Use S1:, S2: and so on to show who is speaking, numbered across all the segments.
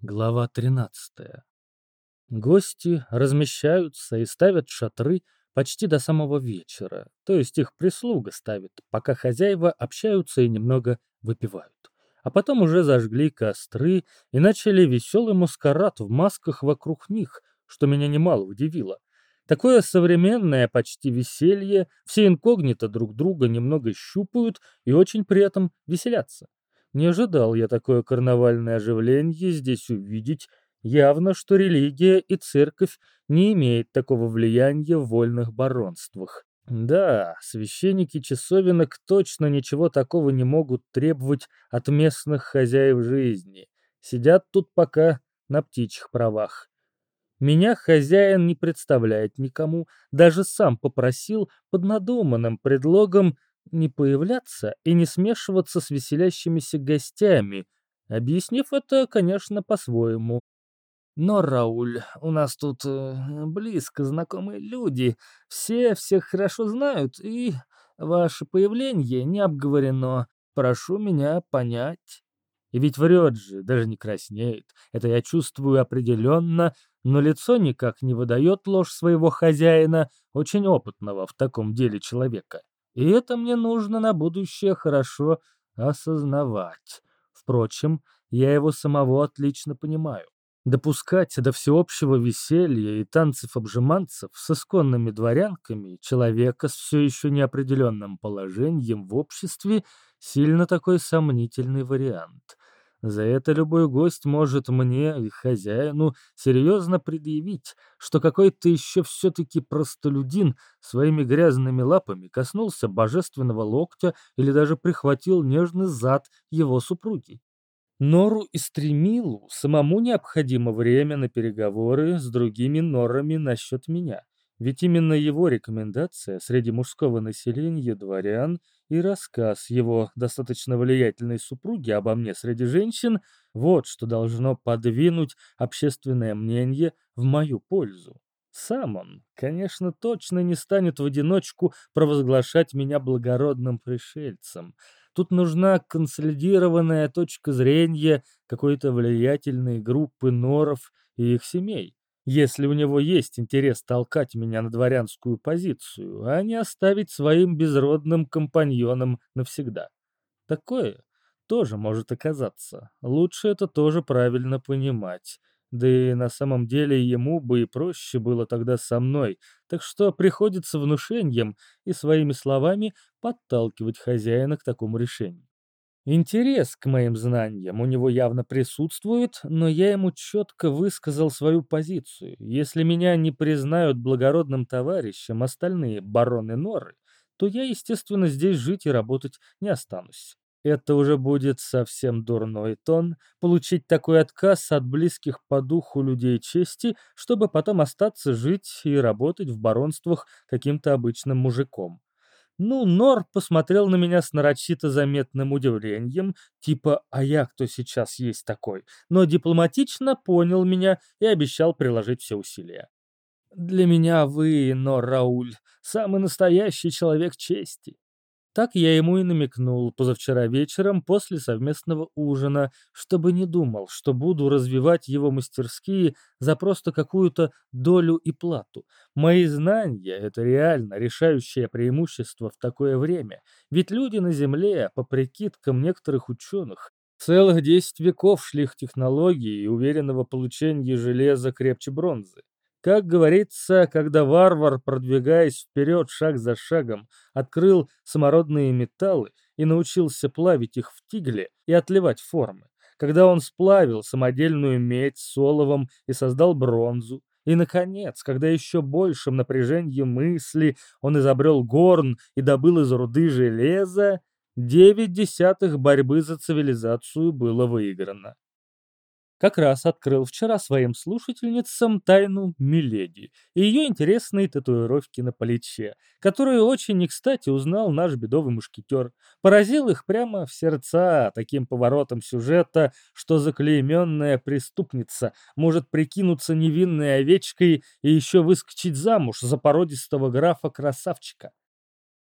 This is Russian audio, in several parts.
S1: Глава 13. Гости размещаются и ставят шатры почти до самого вечера, то есть их прислуга ставит, пока хозяева общаются и немного выпивают. А потом уже зажгли костры и начали веселый маскарад в масках вокруг них, что меня немало удивило. Такое современное почти веселье, все инкогнито друг друга немного щупают и очень при этом веселятся. Не ожидал я такое карнавальное оживление здесь увидеть. Явно, что религия и церковь не имеют такого влияния в вольных баронствах. Да, священники часовенок точно ничего такого не могут требовать от местных хозяев жизни. Сидят тут пока на птичьих правах. Меня хозяин не представляет никому, даже сам попросил под надуманным предлогом не появляться и не смешиваться с веселящимися гостями, объяснив это, конечно, по-своему. Но, Рауль, у нас тут э, близко знакомые люди, все всех хорошо знают, и ваше появление не обговорено. Прошу меня понять. И ведь врет же, даже не краснеет. Это я чувствую определенно, но лицо никак не выдает ложь своего хозяина, очень опытного в таком деле человека. И это мне нужно на будущее хорошо осознавать. Впрочем, я его самого отлично понимаю. Допускать до всеобщего веселья и танцев-обжиманцев с исконными дворянками человека с все еще неопределенным положением в обществе сильно такой сомнительный вариант. За это любой гость может мне и хозяину серьезно предъявить, что какой-то еще все-таки простолюдин своими грязными лапами коснулся божественного локтя или даже прихватил нежный зад его супруги. Нору и Стремилу самому необходимо время на переговоры с другими норами насчет меня. Ведь именно его рекомендация среди мужского населения дворян и рассказ его достаточно влиятельной супруги обо мне среди женщин – вот что должно подвинуть общественное мнение в мою пользу. Сам он, конечно, точно не станет в одиночку провозглашать меня благородным пришельцем. Тут нужна консолидированная точка зрения какой-то влиятельной группы норов и их семей если у него есть интерес толкать меня на дворянскую позицию, а не оставить своим безродным компаньоном навсегда. Такое тоже может оказаться. Лучше это тоже правильно понимать. Да и на самом деле ему бы и проще было тогда со мной, так что приходится внушением и своими словами подталкивать хозяина к такому решению. Интерес к моим знаниям у него явно присутствует, но я ему четко высказал свою позицию. Если меня не признают благородным товарищем остальные бароны Норы, то я, естественно, здесь жить и работать не останусь. Это уже будет совсем дурной тон, получить такой отказ от близких по духу людей чести, чтобы потом остаться жить и работать в баронствах каким-то обычным мужиком. Ну, Нор посмотрел на меня с нарочито заметным удивлением, типа «А я кто сейчас есть такой?», но дипломатично понял меня и обещал приложить все усилия. «Для меня вы, Нор Рауль, самый настоящий человек чести. Так я ему и намекнул позавчера вечером после совместного ужина, чтобы не думал, что буду развивать его мастерские за просто какую-то долю и плату. Мои знания — это реально решающее преимущество в такое время, ведь люди на Земле, по прикидкам некоторых ученых, целых десять веков шли к технологии уверенного получения железа крепче бронзы. Как говорится, когда варвар, продвигаясь вперед шаг за шагом, открыл самородные металлы и научился плавить их в тигле и отливать формы, когда он сплавил самодельную медь с оловом и создал бронзу, и, наконец, когда еще большим напряжением мысли он изобрел горн и добыл из руды железа, девять десятых борьбы за цивилизацию было выиграно как раз открыл вчера своим слушательницам тайну Миледи и ее интересные татуировки на плече, которую очень не кстати узнал наш бедовый мушкетер. Поразил их прямо в сердца таким поворотом сюжета, что заклейменная преступница может прикинуться невинной овечкой и еще выскочить замуж за породистого графа-красавчика.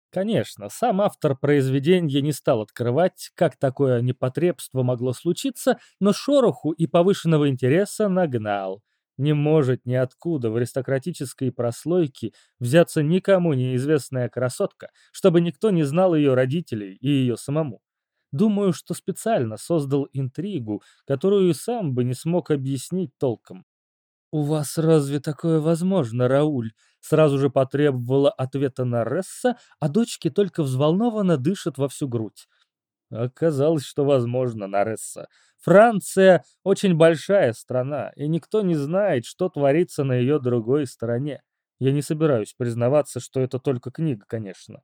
S1: Конечно, сам автор произведения не стал открывать, как такое непотребство могло случиться, но шороху и повышенного интереса нагнал. Не может ниоткуда в аристократической прослойке взяться никому неизвестная красотка, чтобы никто не знал ее родителей и ее самому. Думаю, что специально создал интригу, которую сам бы не смог объяснить толком. «У вас разве такое возможно, Рауль?» Сразу же потребовала ответа Наресса, а дочки только взволнованно дышат во всю грудь. Оказалось, что возможно, Наресса. Франция очень большая страна, и никто не знает, что творится на ее другой стороне. Я не собираюсь признаваться, что это только книга, конечно.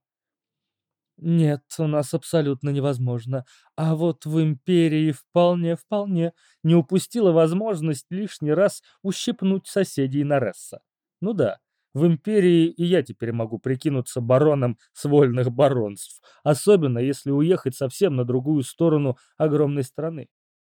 S1: Нет, у нас абсолютно невозможно. А вот в Империи вполне-вполне не упустила возможность лишний раз ущипнуть соседей Наресса. Ну да, в Империи и я теперь могу прикинуться бароном с вольных баронств, особенно если уехать совсем на другую сторону огромной страны.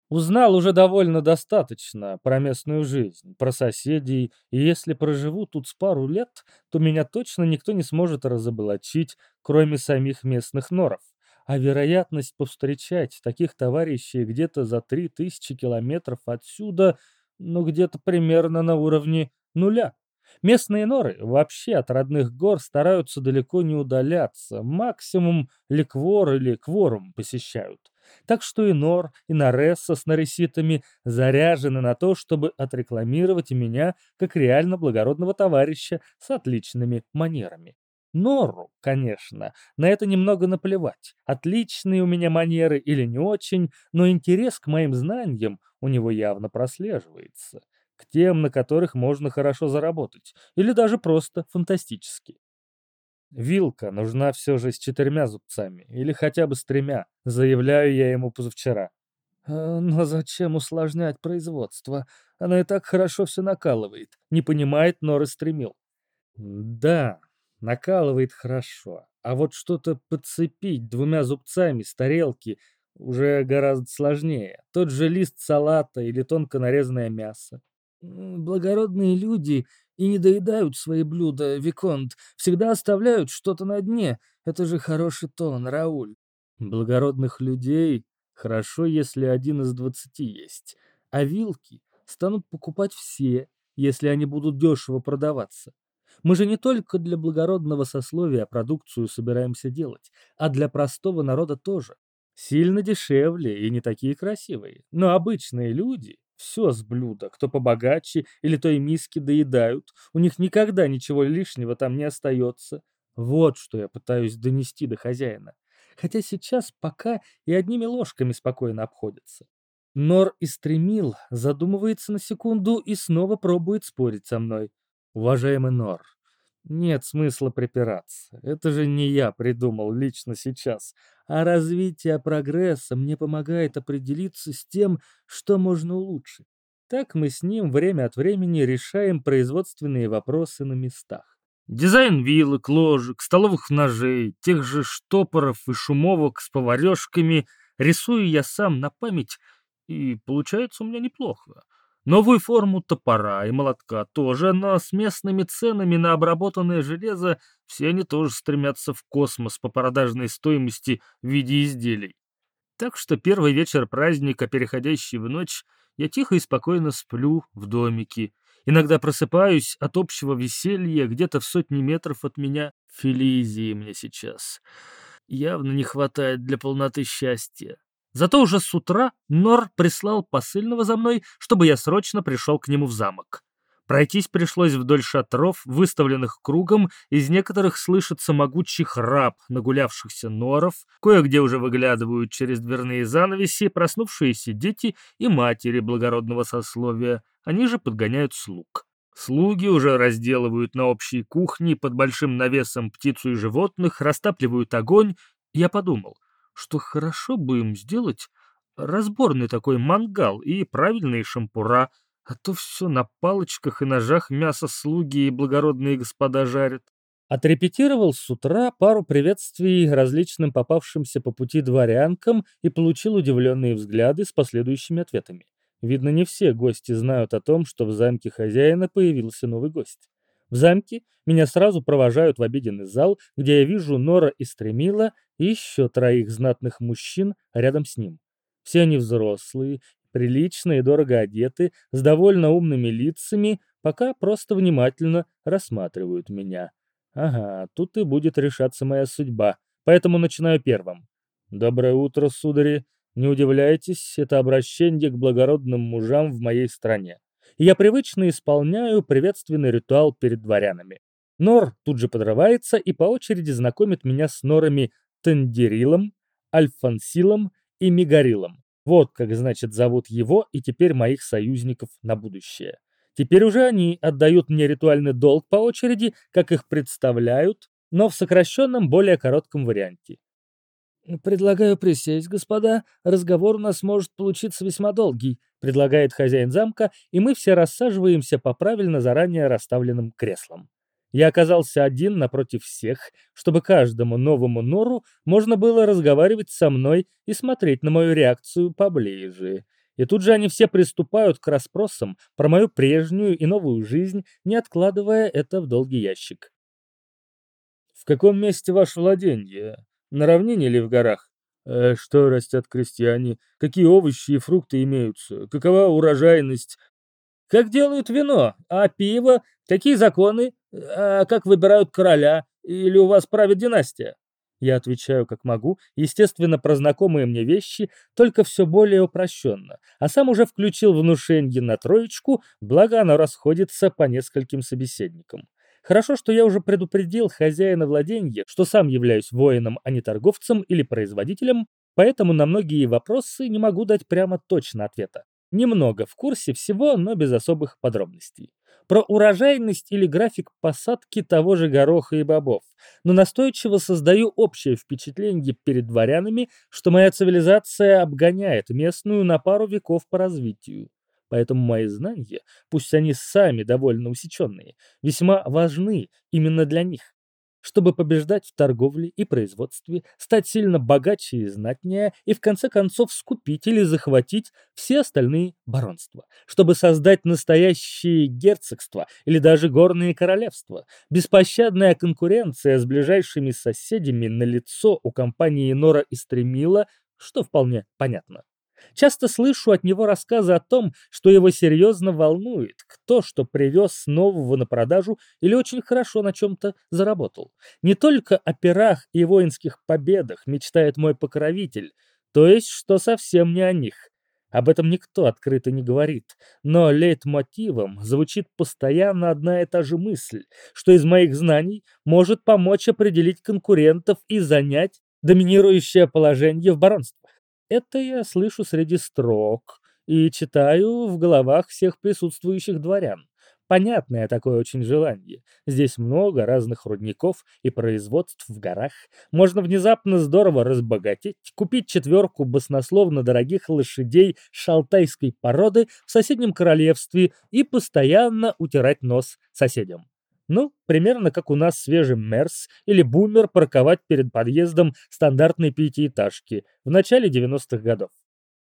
S1: Узнал уже довольно достаточно про местную жизнь, про соседей, и если проживу тут с пару лет, то меня точно никто не сможет разоблачить, кроме самих местных норов. А вероятность повстречать таких товарищей где-то за три тысячи километров отсюда, ну где-то примерно на уровне нуля. Местные норы вообще от родных гор стараются далеко не удаляться, максимум ликвор или кворум посещают. Так что и Нор, и Наресса с нареситами заряжены на то, чтобы отрекламировать меня как реально благородного товарища с отличными манерами. Нору, конечно, на это немного наплевать. Отличные у меня манеры или не очень, но интерес к моим знаниям у него явно прослеживается. К тем, на которых можно хорошо заработать. Или даже просто фантастически. Вилка нужна все же с четырьмя зубцами, или хотя бы с тремя, заявляю я ему позавчера. «А, но зачем усложнять производство? Она и так хорошо все накалывает. Не понимает, но расстремил. Да, накалывает хорошо. А вот что-то подцепить двумя зубцами с тарелки уже гораздо сложнее. Тот же лист салата или тонко нарезанное мясо. Благородные люди и не доедают свои блюда, Виконт, всегда оставляют что-то на дне. Это же хороший тон, Рауль. Благородных людей хорошо, если один из двадцати есть. А вилки станут покупать все, если они будут дешево продаваться. Мы же не только для благородного сословия продукцию собираемся делать, а для простого народа тоже. Сильно дешевле и не такие красивые. Но обычные люди все с блюда, кто побогаче или той миски доедают, у них никогда ничего лишнего там не остается. Вот что я пытаюсь донести до хозяина. Хотя сейчас пока и одними ложками спокойно обходятся. Нор и стремил, задумывается на секунду и снова пробует спорить со мной. Уважаемый Нор, нет смысла припираться. Это же не я придумал лично сейчас. А развитие прогресса мне помогает определиться с тем, что можно улучшить. Так мы с ним время от времени решаем производственные вопросы на местах. Дизайн вилок, ложек, столовых ножей, тех же штопоров и шумовок с поварешками рисую я сам на память, и получается у меня неплохо. Новую форму топора и молотка тоже, но с местными ценами на обработанное железо все они тоже стремятся в космос по продажной стоимости в виде изделий. Так что первый вечер праздника, переходящий в ночь, я тихо и спокойно сплю в домике. Иногда просыпаюсь от общего веселья где-то в сотни метров от меня. Фелизии мне сейчас явно не хватает для полноты счастья. Зато уже с утра Нор прислал посыльного за мной, чтобы я срочно пришел к нему в замок. Пройтись пришлось вдоль шатров, выставленных кругом, из некоторых слышится могучий храп нагулявшихся норов, кое-где уже выглядывают через дверные занавеси проснувшиеся дети и матери благородного сословия, они же подгоняют слуг. Слуги уже разделывают на общей кухне под большим навесом птицу и животных, растапливают огонь. Я подумал, что хорошо бы им сделать разборный такой мангал и правильные шампура, а то все на палочках и ножах мясо слуги и благородные господа жарят. Отрепетировал с утра пару приветствий различным попавшимся по пути дворянкам и получил удивленные взгляды с последующими ответами. Видно, не все гости знают о том, что в замке хозяина появился новый гость. В замке меня сразу провожают в обеденный зал, где я вижу Нора и Стремила и еще троих знатных мужчин рядом с ним. Все они взрослые, прилично и дорого одеты, с довольно умными лицами, пока просто внимательно рассматривают меня. Ага, тут и будет решаться моя судьба, поэтому начинаю первым. «Доброе утро, судари. Не удивляйтесь, это обращение к благородным мужам в моей стране. я привычно исполняю приветственный ритуал перед дворянами. Нор тут же подрывается и по очереди знакомит меня с норами Тендерилом, Альфансилом и Мигарилом. Вот как, значит, зовут его и теперь моих союзников на будущее. Теперь уже они отдают мне ритуальный долг по очереди, как их представляют, но в сокращенном, более коротком варианте. «Предлагаю присесть, господа. Разговор у нас может получиться весьма долгий», — предлагает хозяин замка, и мы все рассаживаемся по правильно заранее расставленным креслам. Я оказался один напротив всех, чтобы каждому новому нору можно было разговаривать со мной и смотреть на мою реакцию поближе. И тут же они все приступают к расспросам про мою прежнюю и новую жизнь, не откладывая это в долгий ящик. «В каком месте ваше владение?» На равнине или в горах? Э, что растят крестьяне? Какие овощи и фрукты имеются? Какова урожайность? Как делают вино? А пиво? Какие законы? А как выбирают короля? Или у вас правит династия? Я отвечаю как могу, естественно, про знакомые мне вещи, только все более упрощенно, а сам уже включил внушение на троечку, благо оно расходится по нескольким собеседникам. Хорошо, что я уже предупредил хозяина владения, что сам являюсь воином, а не торговцем или производителем, поэтому на многие вопросы не могу дать прямо точно ответа. Немного в курсе всего, но без особых подробностей. Про урожайность или график посадки того же гороха и бобов, но настойчиво создаю общее впечатление перед дворянами, что моя цивилизация обгоняет местную на пару веков по развитию. Поэтому мои знания, пусть они сами довольно усеченные, весьма важны именно для них. Чтобы побеждать в торговле и производстве, стать сильно богаче и знатнее, и в конце концов скупить или захватить все остальные баронства. Чтобы создать настоящие герцогства или даже горные королевства. Беспощадная конкуренция с ближайшими соседями на лицо у компании Нора и Стремила, что вполне понятно. Часто слышу от него рассказы о том, что его серьезно волнует, кто что привез нового на продажу или очень хорошо на чем-то заработал. Не только о пирах и воинских победах мечтает мой покровитель, то есть, что совсем не о них. Об этом никто открыто не говорит, но лейтмотивом звучит постоянно одна и та же мысль, что из моих знаний может помочь определить конкурентов и занять доминирующее положение в баронстве. Это я слышу среди строк и читаю в головах всех присутствующих дворян. Понятное такое очень желание. Здесь много разных рудников и производств в горах. Можно внезапно здорово разбогатеть, купить четверку баснословно дорогих лошадей шалтайской породы в соседнем королевстве и постоянно утирать нос соседям. Ну, примерно как у нас свежий Мерс или Бумер парковать перед подъездом стандартной пятиэтажки в начале 90-х годов.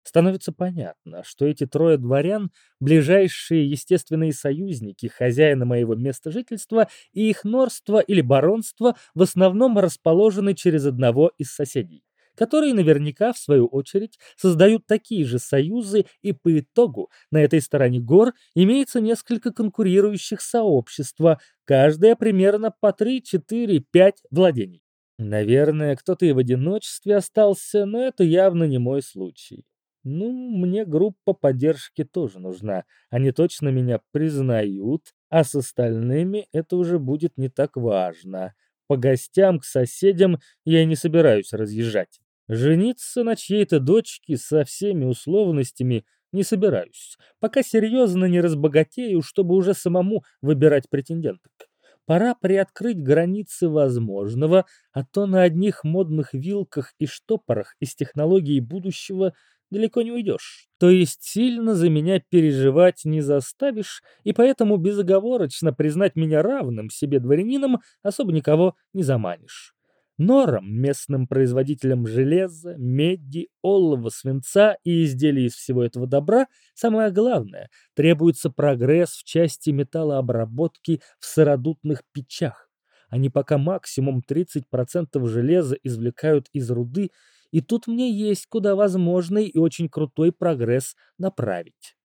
S1: Становится понятно, что эти трое дворян – ближайшие естественные союзники хозяина моего места жительства, и их норство или баронство в основном расположены через одного из соседей которые наверняка, в свою очередь, создают такие же союзы, и по итогу на этой стороне гор имеется несколько конкурирующих сообщества, каждое примерно по 3, 4, 5 владений. Наверное, кто-то и в одиночестве остался, но это явно не мой случай. Ну, мне группа поддержки тоже нужна. Они точно меня признают, а с остальными это уже будет не так важно. По гостям к соседям я не собираюсь разъезжать. Жениться на чьей-то дочке со всеми условностями не собираюсь, пока серьезно не разбогатею, чтобы уже самому выбирать претенденток. Пора приоткрыть границы возможного, а то на одних модных вилках и штопорах из технологий будущего далеко не уйдешь. То есть сильно за меня переживать не заставишь, и поэтому безоговорочно признать меня равным себе дворянином особо никого не заманишь. Норам, местным производителям железа, меди, олова, свинца и изделий из всего этого добра, самое главное, требуется прогресс в части металлообработки в сыродутных печах. Они пока максимум 30% железа извлекают из руды, и тут мне есть куда возможный и очень крутой прогресс направить.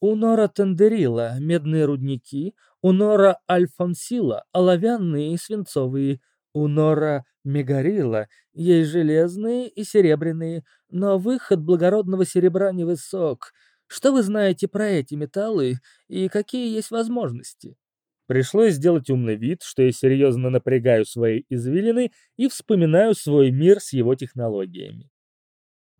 S1: У Нора Тендерила медные рудники, у Нора Альфонсила оловянные и свинцовые, у Нора Мегарила есть железные и серебряные, но выход благородного серебра невысок. Что вы знаете про эти металлы и какие есть возможности? Пришлось сделать умный вид, что я серьезно напрягаю свои извилины и вспоминаю свой мир с его технологиями.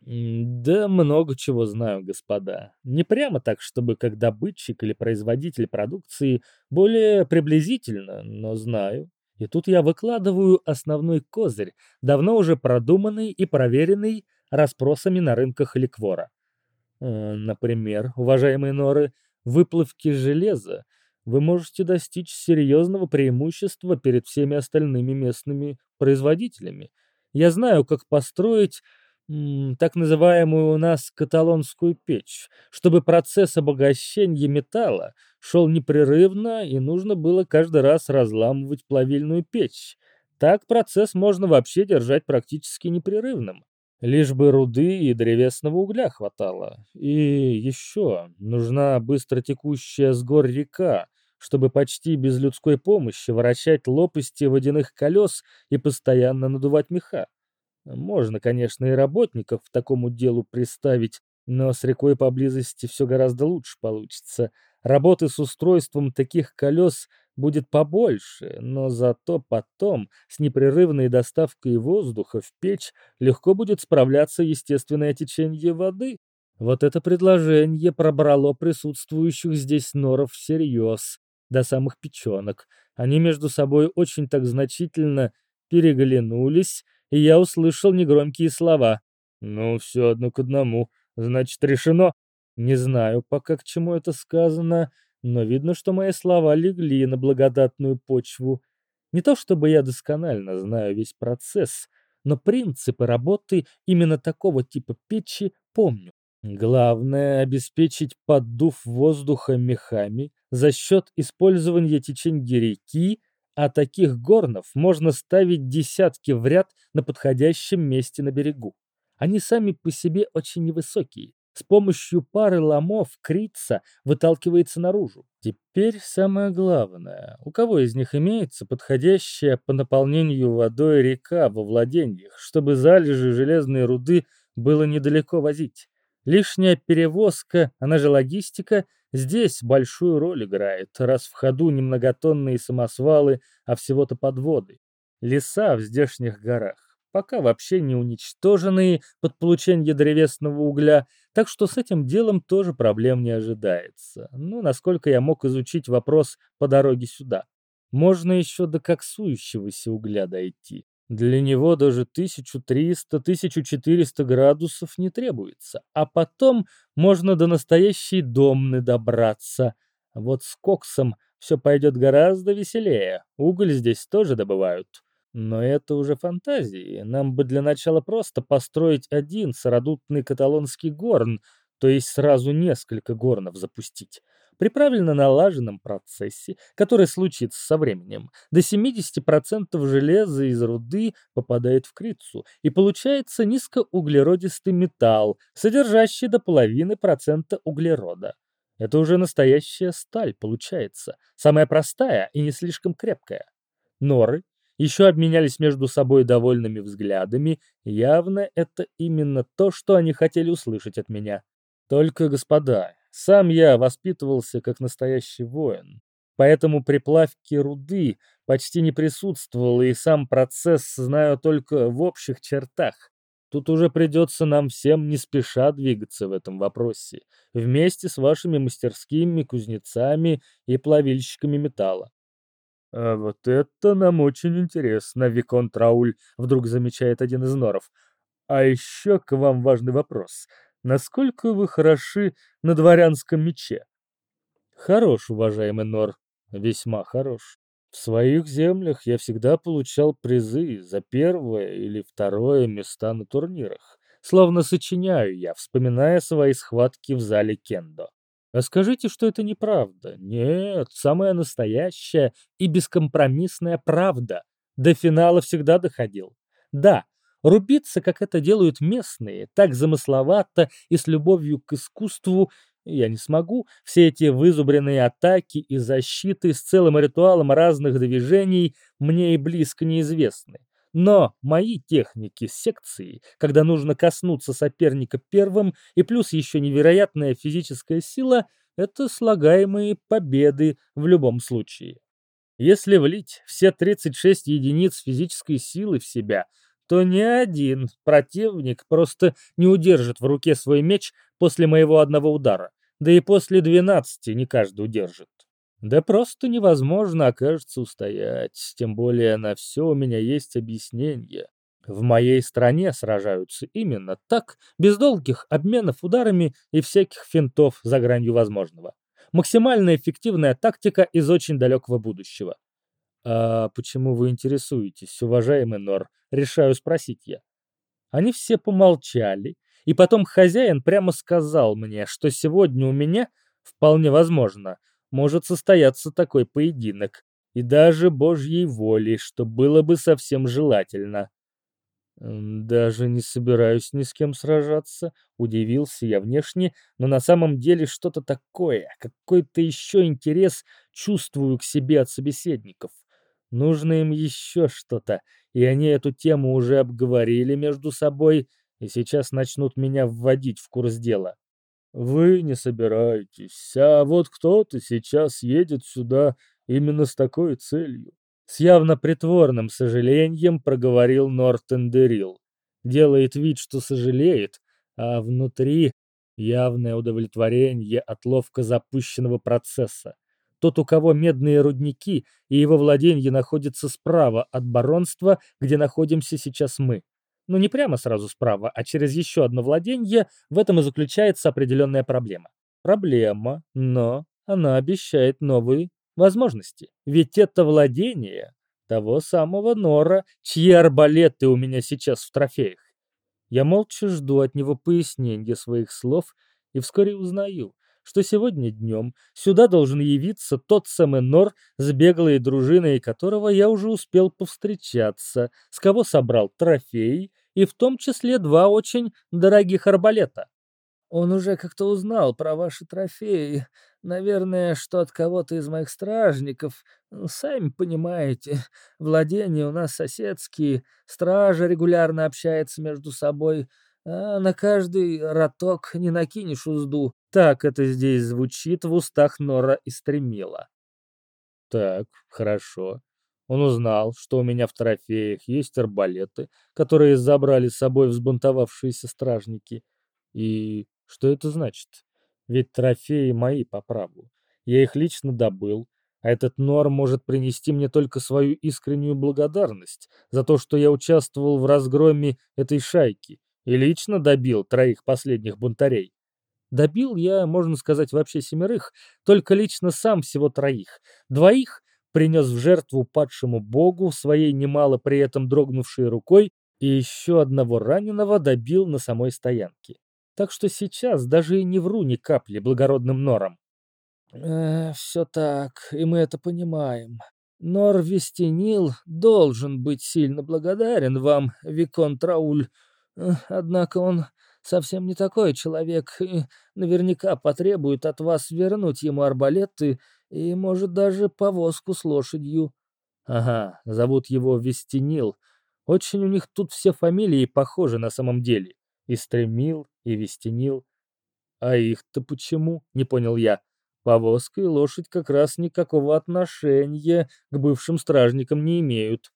S1: Да много чего знаю, господа. Не прямо так, чтобы как добытчик или производитель продукции, более приблизительно, но знаю. И тут я выкладываю основной козырь, давно уже продуманный и проверенный расспросами на рынках ликвора. Э, например, уважаемые норы, выплавки железа вы можете достичь серьезного преимущества перед всеми остальными местными производителями. Я знаю, как построить так называемую у нас каталонскую печь, чтобы процесс обогащения металла шел непрерывно и нужно было каждый раз разламывать плавильную печь. Так процесс можно вообще держать практически непрерывным. Лишь бы руды и древесного угля хватало. И еще нужна быстротекущая с гор река, чтобы почти без людской помощи вращать лопасти водяных колес и постоянно надувать меха. Можно, конечно, и работников к такому делу приставить, но с рекой поблизости все гораздо лучше получится. Работы с устройством таких колес будет побольше, но зато потом с непрерывной доставкой воздуха в печь легко будет справляться естественное течение воды. Вот это предложение пробрало присутствующих здесь норов всерьез, до самых печенок. Они между собой очень так значительно переглянулись, и я услышал негромкие слова. «Ну, все одно к одному. Значит, решено». Не знаю пока, к чему это сказано, но видно, что мои слова легли на благодатную почву. Не то чтобы я досконально знаю весь процесс, но принципы работы именно такого типа печи помню. Главное — обеспечить поддув воздуха мехами за счет использования течения реки а таких горнов можно ставить десятки в ряд на подходящем месте на берегу. Они сами по себе очень невысокие. С помощью пары ломов крица выталкивается наружу. Теперь самое главное. У кого из них имеется подходящая по наполнению водой река во владениях, чтобы залежи железной руды было недалеко возить? Лишняя перевозка, она же логистика, здесь большую роль играет, раз в ходу не многотонные самосвалы, а всего-то подводы. Леса в здешних горах пока вообще не уничтоженные под получение древесного угля, так что с этим делом тоже проблем не ожидается. Ну, насколько я мог изучить вопрос по дороге сюда. Можно еще до коксующегося угля дойти. Для него даже 1300-1400 градусов не требуется, а потом можно до настоящей домны добраться. Вот с коксом все пойдет гораздо веселее, уголь здесь тоже добывают. Но это уже фантазии, нам бы для начала просто построить один сородутный каталонский горн, то есть сразу несколько горнов запустить. При правильно налаженном процессе, который случится со временем, до 70% железа из руды попадает в крицу, и получается низкоуглеродистый металл, содержащий до половины процента углерода. Это уже настоящая сталь получается, самая простая и не слишком крепкая. Норы еще обменялись между собой довольными взглядами, явно это именно то, что они хотели услышать от меня. Только, господа, сам я воспитывался как настоящий воин, поэтому при плавке руды почти не присутствовал, и сам процесс знаю только в общих чертах. Тут уже придется нам всем не спеша двигаться в этом вопросе, вместе с вашими мастерскими кузнецами и плавильщиками металла. «А вот это нам очень интересно, Викон Трауль», — вдруг замечает один из норов. «А еще к вам важный вопрос насколько вы хороши на дворянском мече. Хорош, уважаемый Нор, весьма хорош. В своих землях я всегда получал призы за первое или второе места на турнирах. Словно сочиняю я, вспоминая свои схватки в зале кендо. А скажите, что это неправда. Нет, самая настоящая и бескомпромиссная правда. До финала всегда доходил. Да, рубиться, как это делают местные, так замысловато и с любовью к искусству, я не смогу. Все эти вызубренные атаки и защиты с целым ритуалом разных движений мне и близко неизвестны. Но мои техники секции, когда нужно коснуться соперника первым, и плюс еще невероятная физическая сила, это слагаемые победы в любом случае. Если влить все 36 единиц физической силы в себя, то ни один противник просто не удержит в руке свой меч после моего одного удара. Да и после 12 не каждый удержит. Да просто невозможно окажется устоять, тем более на все у меня есть объяснение. В моей стране сражаются именно так, без долгих обменов ударами и всяких финтов за гранью возможного. Максимально эффективная тактика из очень далекого будущего. «А почему вы интересуетесь, уважаемый Нор?» — решаю спросить я. Они все помолчали, и потом хозяин прямо сказал мне, что сегодня у меня, вполне возможно, может состояться такой поединок, и даже божьей воли, что было бы совсем желательно. «Даже не собираюсь ни с кем сражаться», — удивился я внешне, но на самом деле что-то такое, какой-то еще интерес чувствую к себе от собеседников. Нужно им еще что-то, и они эту тему уже обговорили между собой, и сейчас начнут меня вводить в курс дела. Вы не собираетесь, а вот кто-то сейчас едет сюда именно с такой целью. С явно притворным сожалением проговорил Нортен Дерил. Делает вид, что сожалеет, а внутри явное удовлетворение от ловко запущенного процесса. Тот, у кого медные рудники, и его владение находится справа от баронства, где находимся сейчас мы. Но не прямо сразу справа, а через еще одно владение, в этом и заключается определенная проблема. Проблема, но она обещает новые возможности. Ведь это владение того самого Нора, чьи арбалеты у меня сейчас в трофеях. Я молча жду от него пояснения своих слов и вскоре узнаю, что сегодня днем сюда должен явиться тот самый Нор с беглой дружиной которого я уже успел повстречаться, с кого собрал трофеи и в том числе два очень дорогих арбалета. Он уже как-то узнал про ваши трофеи. Наверное, что от кого-то из моих стражников. Сами понимаете, владения у нас соседские, стража регулярно общается между собой, а на каждый роток не накинешь узду. Так это здесь звучит в устах Нора и Стремила. Так, хорошо. Он узнал, что у меня в трофеях есть арбалеты, которые забрали с собой взбунтовавшиеся стражники. И что это значит? Ведь трофеи мои по праву. Я их лично добыл, а этот Нор может принести мне только свою искреннюю благодарность за то, что я участвовал в разгроме этой шайки и лично добил троих последних бунтарей. Добил я, можно сказать, вообще семерых, только лично сам всего троих. Двоих принес в жертву падшему богу своей немало при этом дрогнувшей рукой и еще одного раненого добил на самой стоянке. Так что сейчас даже и не вру ни капли благородным норам. Э, все так, и мы это понимаем. Нор Вестенил должен быть сильно благодарен вам, Викон Трауль. Э, однако он совсем не такой человек и наверняка потребует от вас вернуть ему арбалеты и, может, даже повозку с лошадью. Ага, зовут его Вестенил. Очень у них тут все фамилии похожи на самом деле. И Стремил, и Вестенил. А их-то почему? Не понял я. Повозка и лошадь как раз никакого отношения к бывшим стражникам не имеют.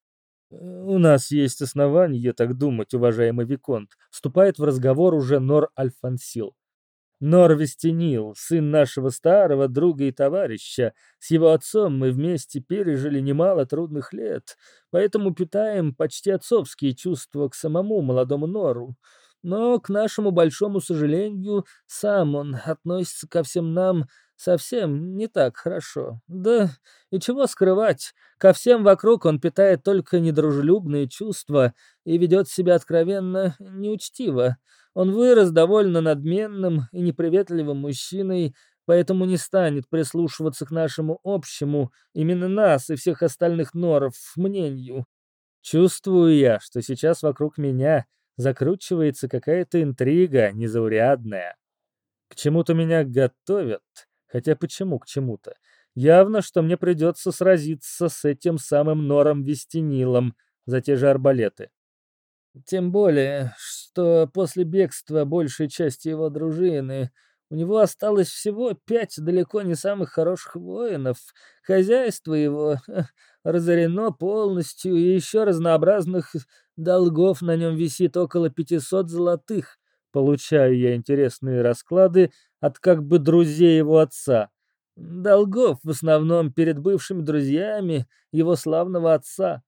S1: «У нас есть основания так думать, уважаемый Виконт», вступает в разговор уже Нор Альфансил. Нор Вестенил, сын нашего старого друга и товарища. С его отцом мы вместе пережили немало трудных лет, поэтому питаем почти отцовские чувства к самому молодому Нору.
S2: Но, к нашему большому сожалению, сам он относится ко всем нам совсем не так хорошо. Да и чего скрывать, ко всем вокруг он питает только недружелюбные чувства и ведет себя откровенно неучтиво. Он вырос довольно надменным и неприветливым мужчиной, поэтому не станет прислушиваться к нашему общему, именно нас и всех остальных норов, мнению. Чувствую я, что сейчас вокруг меня закручивается какая-то интрига незаурядная. К чему-то меня готовят, хотя почему к чему-то? Явно, что мне придется сразиться с этим самым Нором Вестенилом за те же арбалеты. Тем более, что после бегства большей части его дружины у него осталось всего пять далеко не самых хороших воинов. Хозяйство его разорено полностью, и еще разнообразных долгов на нем висит около пятисот золотых. Получаю я интересные расклады от как бы друзей его отца. Долгов в основном перед бывшими друзьями его славного отца.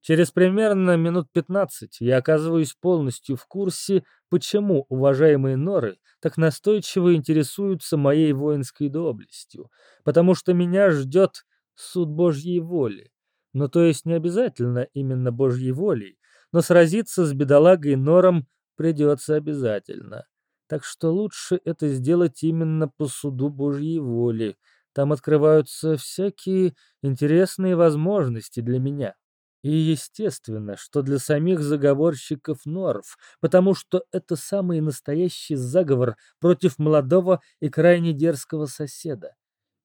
S2: Через примерно минут 15 я оказываюсь полностью в курсе, почему уважаемые норы так настойчиво интересуются моей воинской доблестью, потому что меня ждет суд Божьей воли. Ну, то есть не обязательно именно Божьей волей, но сразиться с бедолагой Нором придется обязательно. Так что лучше это сделать именно по суду Божьей воли. Там открываются всякие интересные возможности для меня. И естественно, что для самих заговорщиков Норов, потому что это самый настоящий заговор против молодого и крайне дерзкого соседа.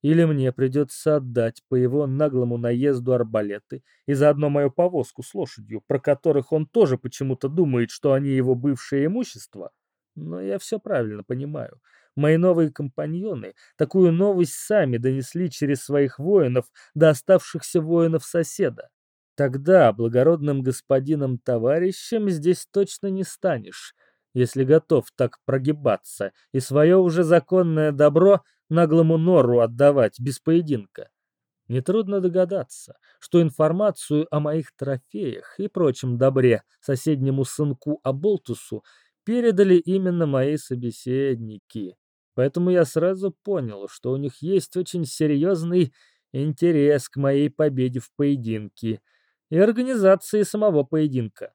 S2: Или мне придется отдать по его наглому наезду арбалеты и заодно мою повозку с лошадью, про которых он тоже почему-то думает, что они его бывшее имущество. Но я все правильно понимаю. Мои новые компаньоны такую новость сами донесли через своих воинов до оставшихся воинов соседа. Тогда благородным господином-товарищем здесь точно не станешь, если готов так прогибаться и свое уже законное добро наглому нору отдавать без поединка. Нетрудно догадаться, что информацию о моих трофеях и прочем добре соседнему сынку Аболтусу передали именно мои собеседники. Поэтому я сразу понял, что у них есть очень серьезный интерес к моей победе в поединке — и организации самого поединка.